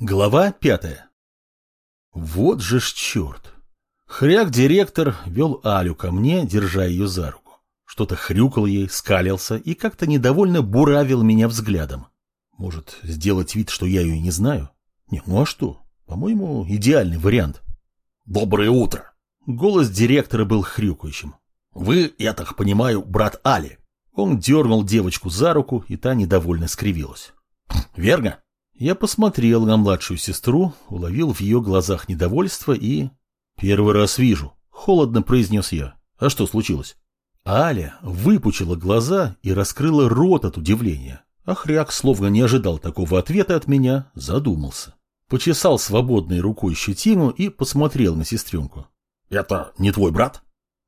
Глава пятая. Вот же ж черт. Хряк-директор вел Алю ко мне, держа ее за руку. Что-то хрюкал ей, скалился и как-то недовольно буравил меня взглядом. Может, сделать вид, что я ее не знаю? Не, ну а что? По-моему, идеальный вариант. Доброе утро. Голос директора был хрюкающим. Вы, я так понимаю, брат Али. Он дернул девочку за руку, и та недовольно скривилась. Верно? Я посмотрел на младшую сестру, уловил в ее глазах недовольство и... «Первый раз вижу», — холодно произнес я. «А что случилось?» Аля выпучила глаза и раскрыла рот от удивления. Ахряк, словно не ожидал такого ответа от меня, задумался. Почесал свободной рукой щетину и посмотрел на сестренку. «Это не твой брат?»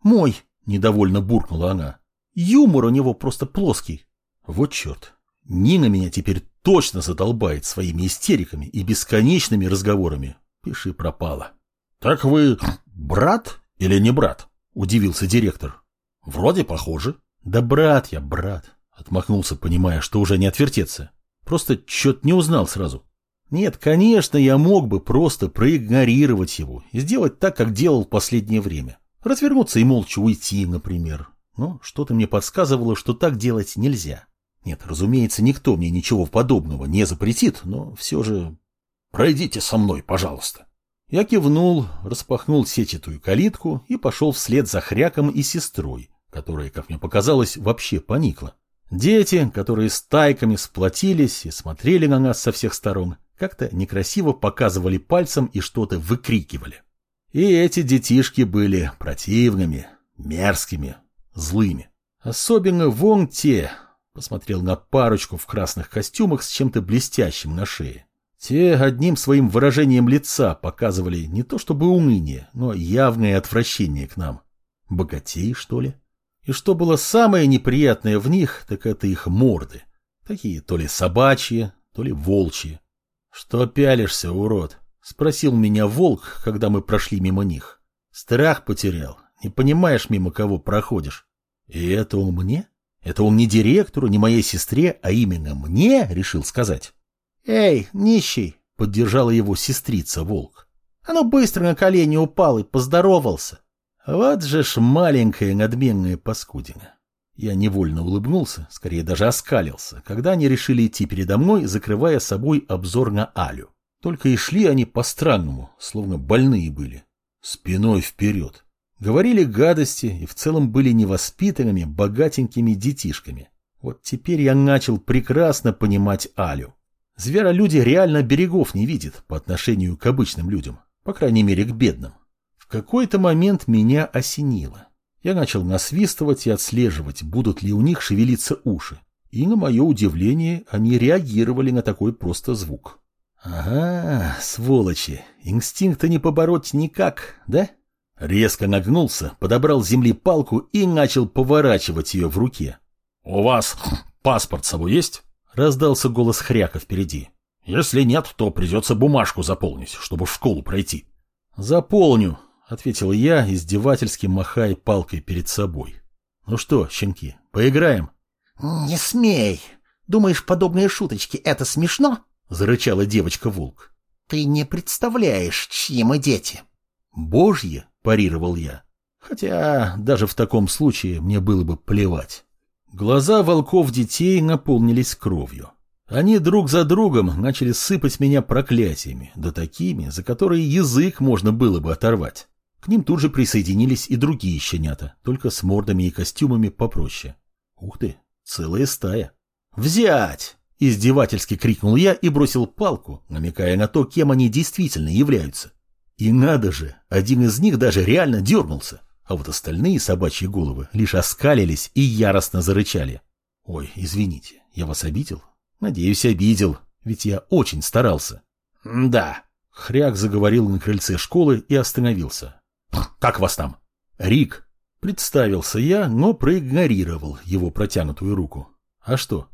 «Мой», — недовольно буркнула она. «Юмор у него просто плоский». Вот черт, Нина меня теперь точно задолбает своими истериками и бесконечными разговорами. Пиши пропало. Так вы брат или не брат? Удивился директор. Вроде похоже. Да брат я, брат. Отмахнулся, понимая, что уже не отвертеться. Просто чё-то не узнал сразу. Нет, конечно, я мог бы просто проигнорировать его и сделать так, как делал в последнее время. Развернуться и молча уйти, например. Но что-то мне подсказывало, что так делать нельзя. Нет, разумеется, никто мне ничего подобного не запретит, но все же... Пройдите со мной, пожалуйста. Я кивнул, распахнул сетчатую калитку и пошел вслед за хряком и сестрой, которая, как мне показалось, вообще поникла. Дети, которые стайками сплотились и смотрели на нас со всех сторон, как-то некрасиво показывали пальцем и что-то выкрикивали. И эти детишки были противными, мерзкими, злыми. Особенно вон те, Посмотрел на парочку в красных костюмах с чем-то блестящим на шее. Те одним своим выражением лица показывали не то чтобы уныние, но явное отвращение к нам. Богатей, что ли? И что было самое неприятное в них, так это их морды. Такие то ли собачьи, то ли волчьи. «Что пялишься, урод?» — спросил меня волк, когда мы прошли мимо них. «Страх потерял. Не понимаешь, мимо кого проходишь. И это он мне?» Это он не директору, не моей сестре, а именно мне решил сказать. «Эй, нищий!» — поддержала его сестрица Волк. Оно быстро на колени упал и поздоровался. Вот же ж маленькая надменная паскудина. Я невольно улыбнулся, скорее даже оскалился, когда они решили идти передо мной, закрывая собой обзор на Алю. Только и шли они по-странному, словно больные были. Спиной вперед. Говорили гадости и в целом были невоспитанными, богатенькими детишками. Вот теперь я начал прекрасно понимать Алю. Зверолюди реально берегов не видят по отношению к обычным людям, по крайней мере к бедным. В какой-то момент меня осенило. Я начал насвистывать и отслеживать, будут ли у них шевелиться уши. И, на мое удивление, они реагировали на такой просто звук. Ага, сволочи, инстинкта не побороть никак, да? Резко нагнулся, подобрал с земли палку и начал поворачивать ее в руке. «У вас паспорт с собой есть?» — раздался голос хряка впереди. «Если нет, то придется бумажку заполнить, чтобы в школу пройти». «Заполню», — ответил я, издевательски махая палкой перед собой. «Ну что, щенки, поиграем?» «Не смей! Думаешь, подобные шуточки — это смешно?» — зарычала девочка-волк. «Ты не представляешь, чьи мы дети». «Божьи?» – парировал я. Хотя даже в таком случае мне было бы плевать. Глаза волков детей наполнились кровью. Они друг за другом начали сыпать меня проклятиями, да такими, за которые язык можно было бы оторвать. К ним тут же присоединились и другие щенята, только с мордами и костюмами попроще. Ух ты, целая стая. «Взять!» – издевательски крикнул я и бросил палку, намекая на то, кем они действительно являются. И надо же, один из них даже реально дернулся, а вот остальные собачьи головы лишь оскалились и яростно зарычали. Ой, извините, я вас обидел? Надеюсь, обидел, ведь я очень старался. Да. Хряк заговорил на крыльце школы и остановился. Как вас там? Рик. Представился я, но проигнорировал его протянутую руку. А что?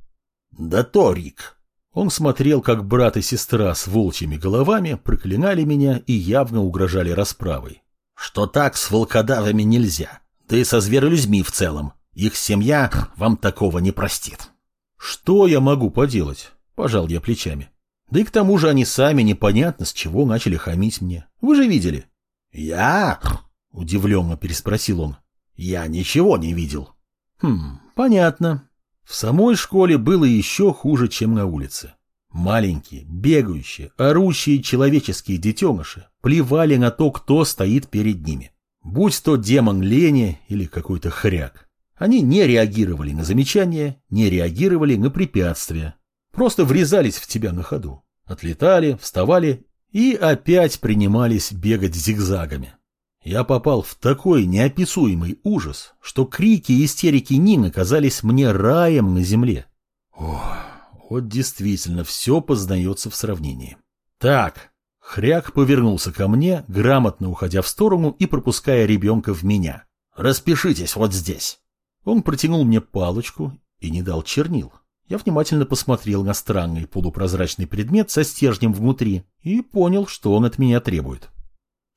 Да то, Рик. Он смотрел, как брат и сестра с волчьими головами проклинали меня и явно угрожали расправой. Что так с волкодавами нельзя, да и со зверолюдьми в целом. Их семья вам такого не простит. Что я могу поделать? Пожал я плечами. Да и к тому же они сами непонятно с чего начали хамить мне. Вы же видели. Я? Удивленно переспросил он. Я ничего не видел. Хм, понятно. В самой школе было еще хуже, чем на улице. Маленькие, бегающие, орущие человеческие детеныши плевали на то, кто стоит перед ними. Будь то демон лени или какой-то хряк. Они не реагировали на замечания, не реагировали на препятствия. Просто врезались в тебя на ходу. Отлетали, вставали и опять принимались бегать зигзагами. Я попал в такой неописуемый ужас, что крики и истерики Нины казались мне раем на земле. Ох, вот действительно все познается в сравнении. Так, Хряк повернулся ко мне, грамотно уходя в сторону и пропуская ребенка в меня. «Распишитесь вот здесь». Он протянул мне палочку и не дал чернил. Я внимательно посмотрел на странный полупрозрачный предмет со стержнем внутри и понял, что он от меня требует.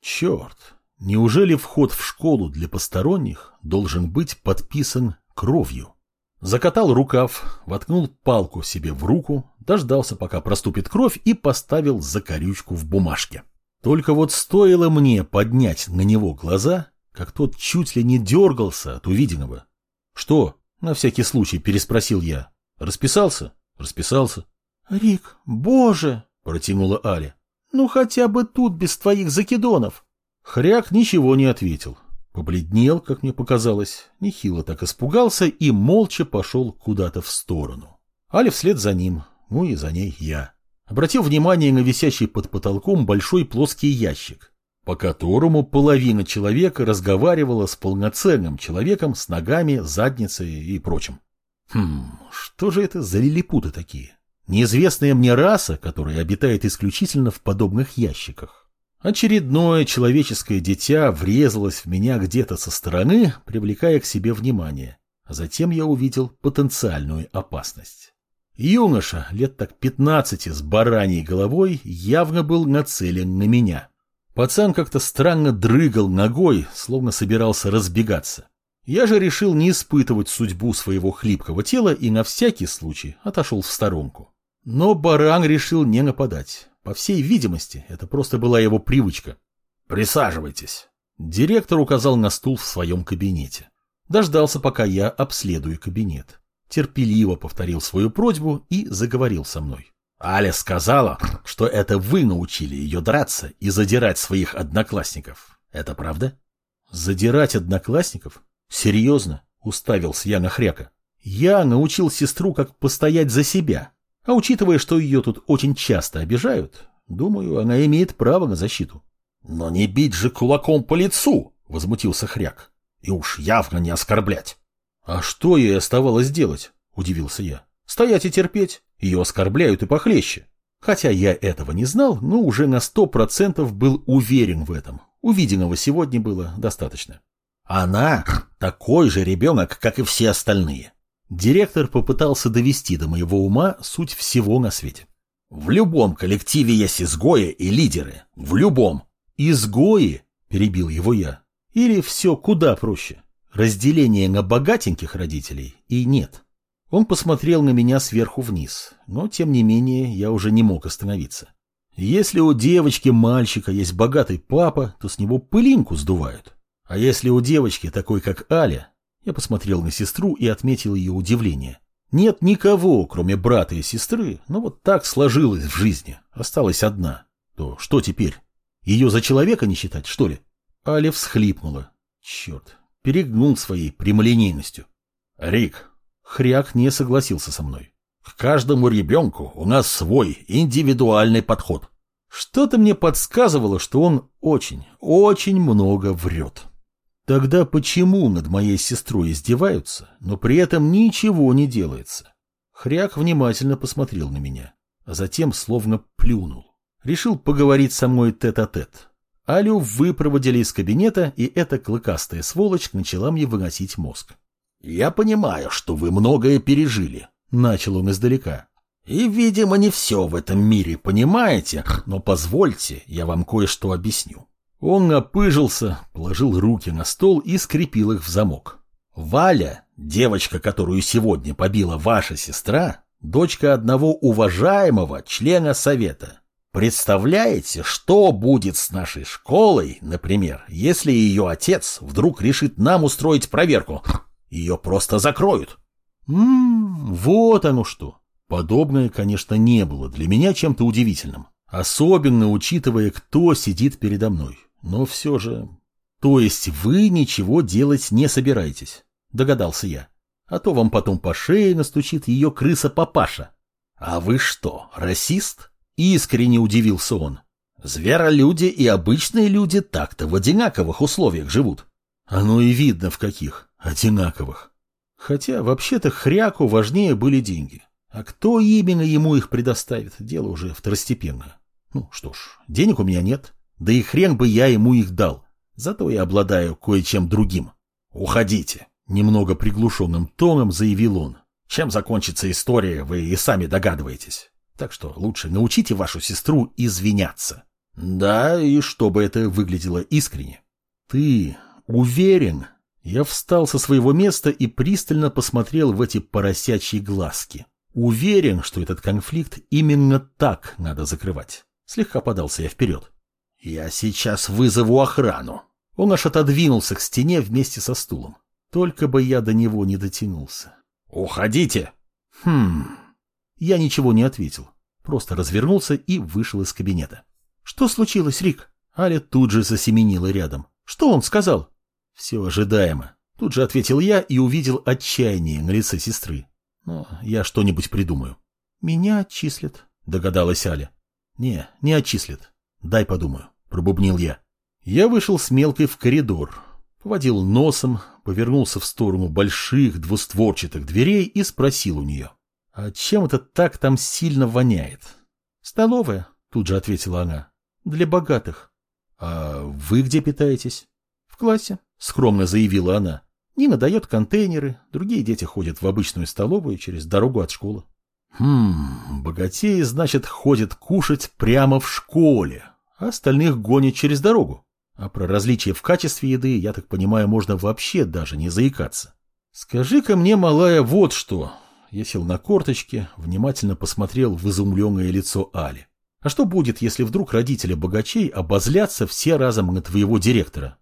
Черт, Неужели вход в школу для посторонних должен быть подписан кровью? Закатал рукав, воткнул палку себе в руку, дождался, пока проступит кровь, и поставил закорючку в бумажке. Только вот стоило мне поднять на него глаза, как тот чуть ли не дергался от увиденного. «Что?» — на всякий случай переспросил я. «Расписался?» «Расписался». «Рик, боже!» — протянула Аля. «Ну хотя бы тут без твоих закидонов!» Хряк ничего не ответил. Побледнел, как мне показалось, нехило так испугался и молча пошел куда-то в сторону. Аля вслед за ним, ну и за ней я. Обратил внимание на висящий под потолком большой плоский ящик, по которому половина человека разговаривала с полноценным человеком с ногами, задницей и прочим. Хм, что же это за лилипуты такие? Неизвестная мне раса, которая обитает исключительно в подобных ящиках. Очередное человеческое дитя врезалось в меня где-то со стороны, привлекая к себе внимание, а затем я увидел потенциальную опасность. Юноша, лет так пятнадцати, с бараньей головой, явно был нацелен на меня. Пацан как-то странно дрыгал ногой, словно собирался разбегаться. Я же решил не испытывать судьбу своего хлипкого тела и на всякий случай отошел в сторонку. Но баран решил не нападать. По всей видимости, это просто была его привычка. «Присаживайтесь». Директор указал на стул в своем кабинете. Дождался, пока я обследую кабинет. Терпеливо повторил свою просьбу и заговорил со мной. Аля сказала, что это вы научили ее драться и задирать своих одноклассников. Это правда? Задирать одноклассников? Серьезно? Уставился я на хряка. Я научил сестру, как постоять за себя, а учитывая, что ее тут очень часто обижают, думаю, она имеет право на защиту. — Но не бить же кулаком по лицу! — возмутился Хряк. — И уж явно не оскорблять. — А что ей оставалось делать? — удивился я. — Стоять и терпеть. Ее оскорбляют и похлеще. Хотя я этого не знал, но уже на сто процентов был уверен в этом. Увиденного сегодня было достаточно. Она такой же ребенок, как и все остальные. Директор попытался довести до моего ума суть всего на свете. В любом коллективе есть изгои и лидеры. В любом. Изгои? Перебил его я. Или все куда проще. Разделение на богатеньких родителей и нет. Он посмотрел на меня сверху вниз, но, тем не менее, я уже не мог остановиться. Если у девочки-мальчика есть богатый папа, то с него пылинку сдувают. А если у девочки такой, как Аля, я посмотрел на сестру и отметил ее удивление. Нет никого, кроме брата и сестры, но вот так сложилось в жизни. Осталась одна. То что теперь? Ее за человека не считать, что ли? Аля всхлипнула. Черт, перегнул своей прямолинейностью. Рик, хряк не согласился со мной. К каждому ребенку у нас свой индивидуальный подход. Что-то мне подсказывало, что он очень, очень много врет. Тогда почему над моей сестрой издеваются, но при этом ничего не делается? Хряк внимательно посмотрел на меня, а затем словно плюнул. Решил поговорить со мной тет-а-тет. -тет. Алю выпроводили из кабинета, и эта клыкастая сволочь начала мне выносить мозг. «Я понимаю, что вы многое пережили», — начал он издалека. «И, видимо, не все в этом мире понимаете, но позвольте, я вам кое-что объясню. Он напыжился, положил руки на стол и скрепил их в замок. «Валя, девочка, которую сегодня побила ваша сестра, Дочка одного уважаемого члена совета. Представляете, что будет с нашей школой, например, если ее отец вдруг решит нам устроить проверку? Ее просто закроют. Ммм, вот оно что. Подобное, конечно, не было для меня чем-то удивительным. Особенно учитывая, кто сидит передо мной. Но все же... То есть вы ничего делать не собираетесь, догадался я. А то вам потом по шее настучит ее крыса-папаша. А вы что, расист? Искренне удивился он. Зверолюди и обычные люди так-то в одинаковых условиях живут. Оно и видно в каких. Одинаковых. Хотя, вообще-то, хряку важнее были деньги. А кто именно ему их предоставит, дело уже второстепенное. Ну что ж, денег у меня нет, да и хрен бы я ему их дал. Зато я обладаю кое-чем другим. Уходите, немного приглушенным тоном заявил он. Чем закончится история, вы и сами догадываетесь. Так что лучше научите вашу сестру извиняться. Да, и чтобы это выглядело искренне. Ты уверен? Я встал со своего места и пристально посмотрел в эти поросячьи глазки. Уверен, что этот конфликт именно так надо закрывать. Слегка подался я вперед. Я сейчас вызову охрану. Он аж отодвинулся к стене вместе со стулом. Только бы я до него не дотянулся. Уходите. Хм. Я ничего не ответил. Просто развернулся и вышел из кабинета. Что случилось, Рик? Аля тут же засеменила рядом. Что он сказал? Все ожидаемо. Тут же ответил я и увидел отчаяние на лице сестры. Но я что-нибудь придумаю. Меня отчислят, догадалась Аля. Не, не отчислят. Дай подумаю, пробубнил я. Я вышел с мелкой в коридор, поводил носом, повернулся в сторону больших двустворчатых дверей и спросил у нее. «А чем это так там сильно воняет?» «Столовая», — тут же ответила она. «Для богатых». «А вы где питаетесь?» «В классе», — скромно заявила она. Нина дает контейнеры, другие дети ходят в обычную столовую через дорогу от школы. Хм, богатеи, значит, ходят кушать прямо в школе, а остальных гонят через дорогу. А про различия в качестве еды, я так понимаю, можно вообще даже не заикаться. Скажи-ка мне, малая, вот что. Я сел на корточки, внимательно посмотрел в изумленное лицо Али. А что будет, если вдруг родители богачей обозлятся все разом на твоего директора?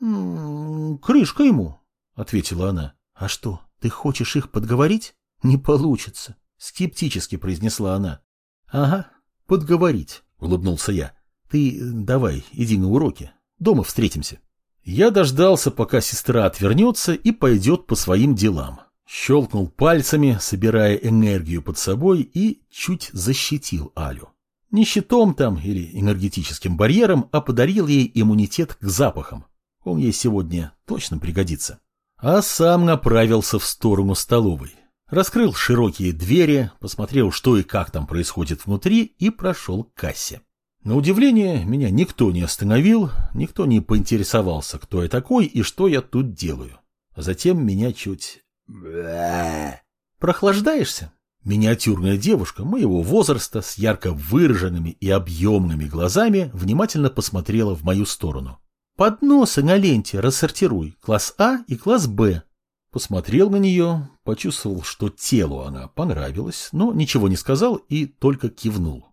«М-м, крышка ему, ответила она. А что, ты хочешь их подговорить? Не получится. Скептически произнесла она. Ага, подговорить, улыбнулся я. Ты давай, иди на уроки. Дома встретимся. Я дождался, пока сестра отвернется и пойдет по своим делам. Щелкнул пальцами, собирая энергию под собой и чуть защитил Алю. Не щитом там или энергетическим барьером, а подарил ей иммунитет к запахам. Он ей сегодня точно пригодится. А сам направился в сторону столовой. Раскрыл широкие двери, посмотрел, что и как там происходит внутри, и прошел к кассе. На удивление, меня никто не остановил, никто не поинтересовался, кто я такой и что я тут делаю. А затем меня чуть... Прохлаждаешься? Миниатюрная девушка моего возраста с ярко выраженными и объемными глазами внимательно посмотрела в мою сторону. Подносы на ленте рассортируй, класс А и класс Б. Посмотрел на нее, почувствовал, что телу она понравилась, но ничего не сказал и только кивнул.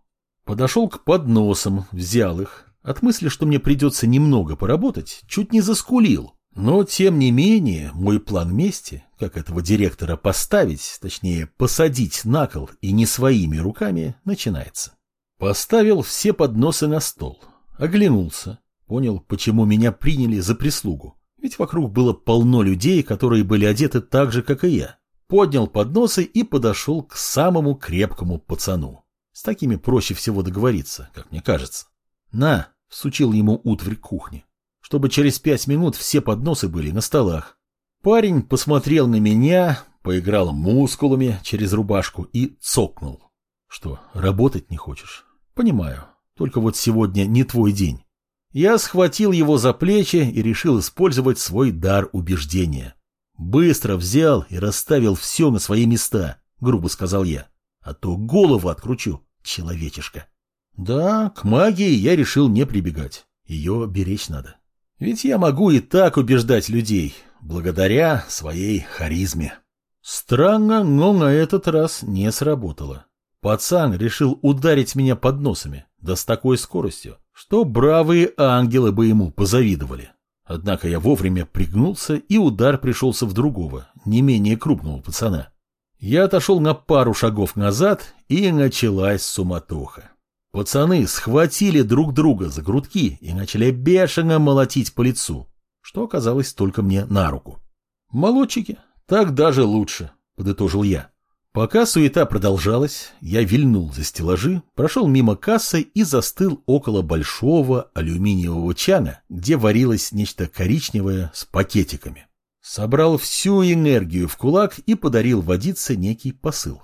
Подошел к подносам, взял их. От мысли, что мне придется немного поработать, чуть не заскулил. Но, тем не менее, мой план мести, как этого директора поставить, точнее, посадить на кол и не своими руками, начинается. Поставил все подносы на стол, оглянулся, понял, почему меня приняли за прислугу. Ведь вокруг было полно людей, которые были одеты так же, как и я. Поднял подносы и подошел к самому крепкому пацану. С такими проще всего договориться, как мне кажется. «На!» — всучил ему утварь кухни. Чтобы через пять минут все подносы были на столах. Парень посмотрел на меня, поиграл мускулами через рубашку и цокнул. «Что, работать не хочешь?» «Понимаю. Только вот сегодня не твой день. Я схватил его за плечи и решил использовать свой дар убеждения. Быстро взял и расставил все на свои места, грубо сказал я. А то голову откручу, человечишка. Да, к магии я решил не прибегать. Ее беречь надо. Ведь я могу и так убеждать людей, благодаря своей харизме. Странно, но на этот раз не сработало. Пацан решил ударить меня под носами, да с такой скоростью, что бравые ангелы бы ему позавидовали. Однако я вовремя пригнулся, и удар пришелся в другого, не менее крупного пацана. Я отошел на пару шагов назад, и началась суматоха. Пацаны схватили друг друга за грудки и начали бешено молотить по лицу, что оказалось только мне на руку. «Молодчики, так даже лучше», — подытожил я. Пока суета продолжалась, я вильнул за стеллажи, прошел мимо кассы и застыл около большого алюминиевого чана, где варилось нечто коричневое с пакетиками. Собрал всю энергию в кулак и подарил водице некий посыл.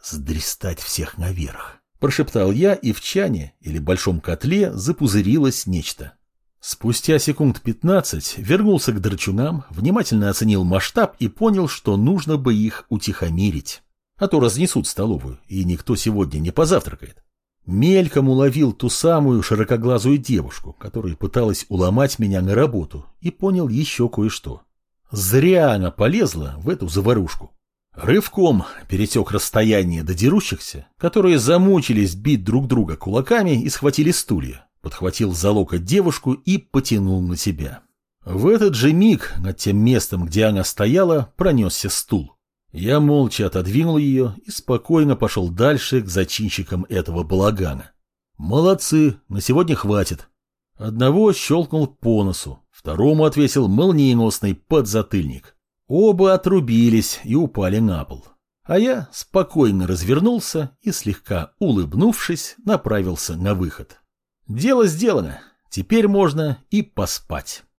«Сдристать всех наверх», — прошептал я, и в чане или большом котле запузырилось нечто. Спустя секунд пятнадцать вернулся к драчунам, внимательно оценил масштаб и понял, что нужно бы их утихомирить а то разнесут столовую, и никто сегодня не позавтракает. Мельком уловил ту самую широкоглазую девушку, которая пыталась уломать меня на работу, и понял еще кое-что. Зря она полезла в эту заварушку. Рывком перетек расстояние до дерущихся, которые замучились бить друг друга кулаками и схватили стулья, подхватил за локоть девушку и потянул на себя. В этот же миг над тем местом, где она стояла, пронесся стул. Я молча отодвинул ее и спокойно пошел дальше к зачинщикам этого балагана. Молодцы, на сегодня хватит. Одного щелкнул по носу, второму отвесил молниеносный подзатыльник. Оба отрубились и упали на пол. А я спокойно развернулся и, слегка улыбнувшись, направился на выход. Дело сделано, теперь можно и поспать.